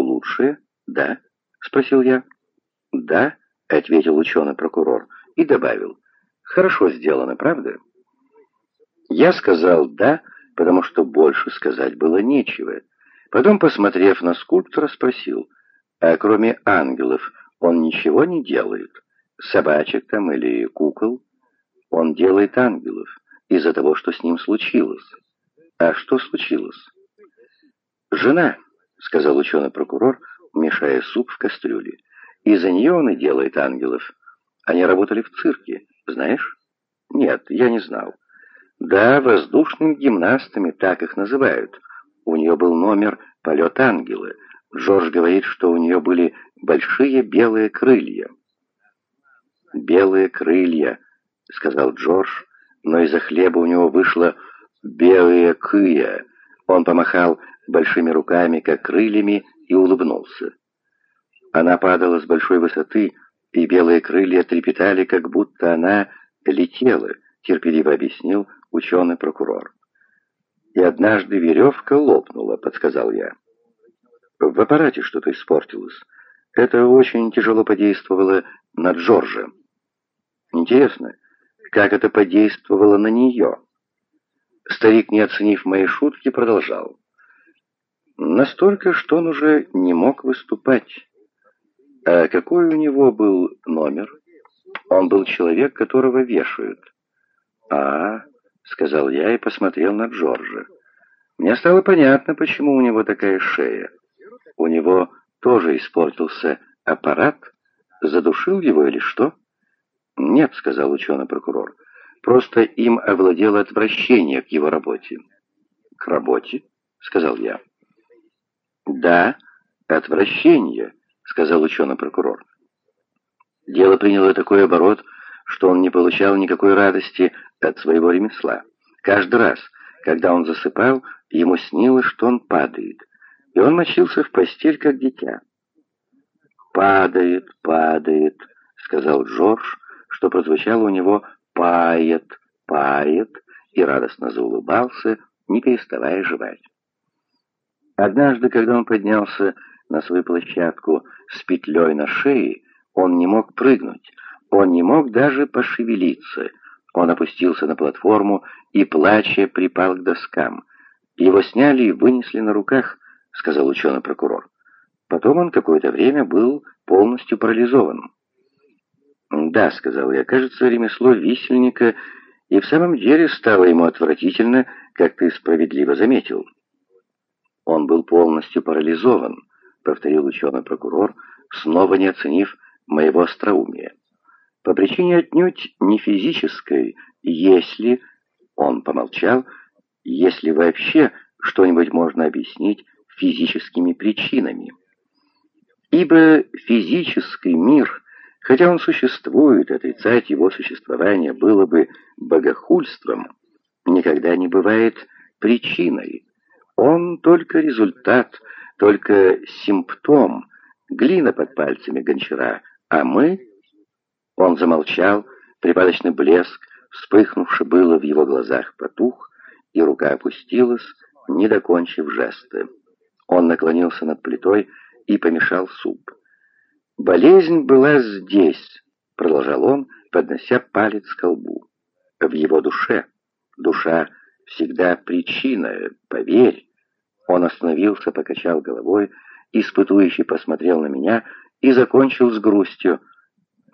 лучшее? Да? Спросил я. Да, ответил ученый-прокурор и добавил. Хорошо сделано, правда? Я сказал «да», потому что больше сказать было нечего. Потом, посмотрев на скульптора, спросил, а кроме ангелов он ничего не делает? Собачек там или кукол? Он делает ангелов из-за того, что с ним случилось. А что случилось? Жена, сказал ученый-прокурор, мешая суп в кастрюле. Из-за нее он и делает ангелов. Они работали в цирке, знаешь? Нет, я не знал. Да, воздушными гимнастами, так их называют. У нее был номер «Полет ангела». Джордж говорит, что у нее были большие белые крылья. «Белые крылья», — сказал Джордж, но из-за хлеба у него вышло «белые кыя». Он помахал большими руками, как крыльями, и улыбнулся. Она падала с большой высоты, и белые крылья трепетали, как будто она летела, терпеливо объяснил ученый-прокурор. «И однажды веревка лопнула», — подсказал я. «В аппарате что-то испортилось. Это очень тяжело подействовало на Джорджа. Интересно, как это подействовало на нее?» Старик, не оценив мои шутки, продолжал. Настолько, что он уже не мог выступать. А какой у него был номер? Он был человек, которого вешают. «А, — сказал я и посмотрел на Джорджа. Мне стало понятно, почему у него такая шея. У него тоже испортился аппарат? Задушил его или что? Нет, — сказал ученый-прокурор. Просто им овладело отвращение к его работе. К работе? — сказал я. Да, отвращение, — сказал ученый-прокурор. Дело приняло такой оборот, что он не получал никакой радости от своего ремесла. Каждый раз, когда он засыпал, ему снилось, что он падает, и он мочился в постель, как дитя. «Падает, падает», — сказал Джордж, что прозвучало у него «пает, пает», и радостно заулыбался, не переставая жевать. Однажды, когда он поднялся на свою площадку с петлей на шее, он не мог прыгнуть, он не мог даже пошевелиться — он опустился на платформу и, плача, припал к доскам. «Его сняли и вынесли на руках», — сказал ученый-прокурор. Потом он какое-то время был полностью парализован. «Да», — сказал я, — «кажется, ремесло висельника и в самом деле стало ему отвратительно, как ты справедливо заметил». «Он был полностью парализован», — повторил ученый-прокурор, снова не оценив моего остроумия по причине отнюдь не физической, если, он помолчал, если вообще что-нибудь можно объяснить физическими причинами. Ибо физический мир, хотя он существует, отрицать его существование было бы богохульством, никогда не бывает причиной. Он только результат, только симптом, глина под пальцами гончара, а мы он замолчал, припадочный блеск, вспыхнувший было в его глазах, потух, и рука опустилась, не докончив жесты. Он наклонился над плитой и помешал суп. «Болезнь была здесь», — продолжал он, поднося палец к колбу. «В его душе. Душа всегда причина, поверь». Он остановился, покачал головой, испытующий посмотрел на меня и закончил с грустью —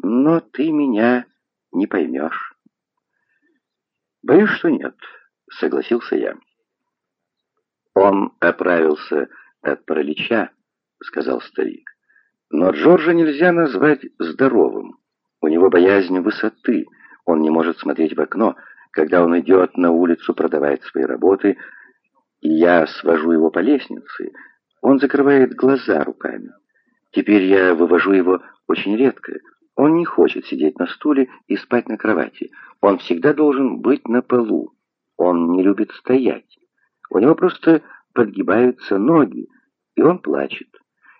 но ты меня не поймешь. Боюсь, что нет, согласился я. Он оправился от паралича, сказал старик. Но Джорджа нельзя назвать здоровым. У него боязнь высоты. Он не может смотреть в окно, когда он идет на улицу продавать свои работы, и я свожу его по лестнице. Он закрывает глаза руками. Теперь я вывожу его очень редко. Он не хочет сидеть на стуле и спать на кровати. Он всегда должен быть на полу. Он не любит стоять. У него просто подгибаются ноги, и он плачет.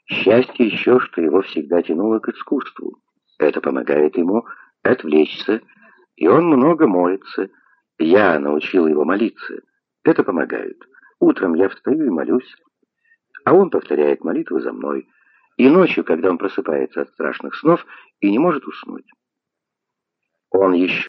Счастье еще, что его всегда тянуло к искусству. Это помогает ему отвлечься, и он много молится. Я научил его молиться. Это помогает. Утром я встаю и молюсь. а он повторяет молитвы за мной. И ночью, когда он просыпается от страшных снов и не может уснуть. Он еще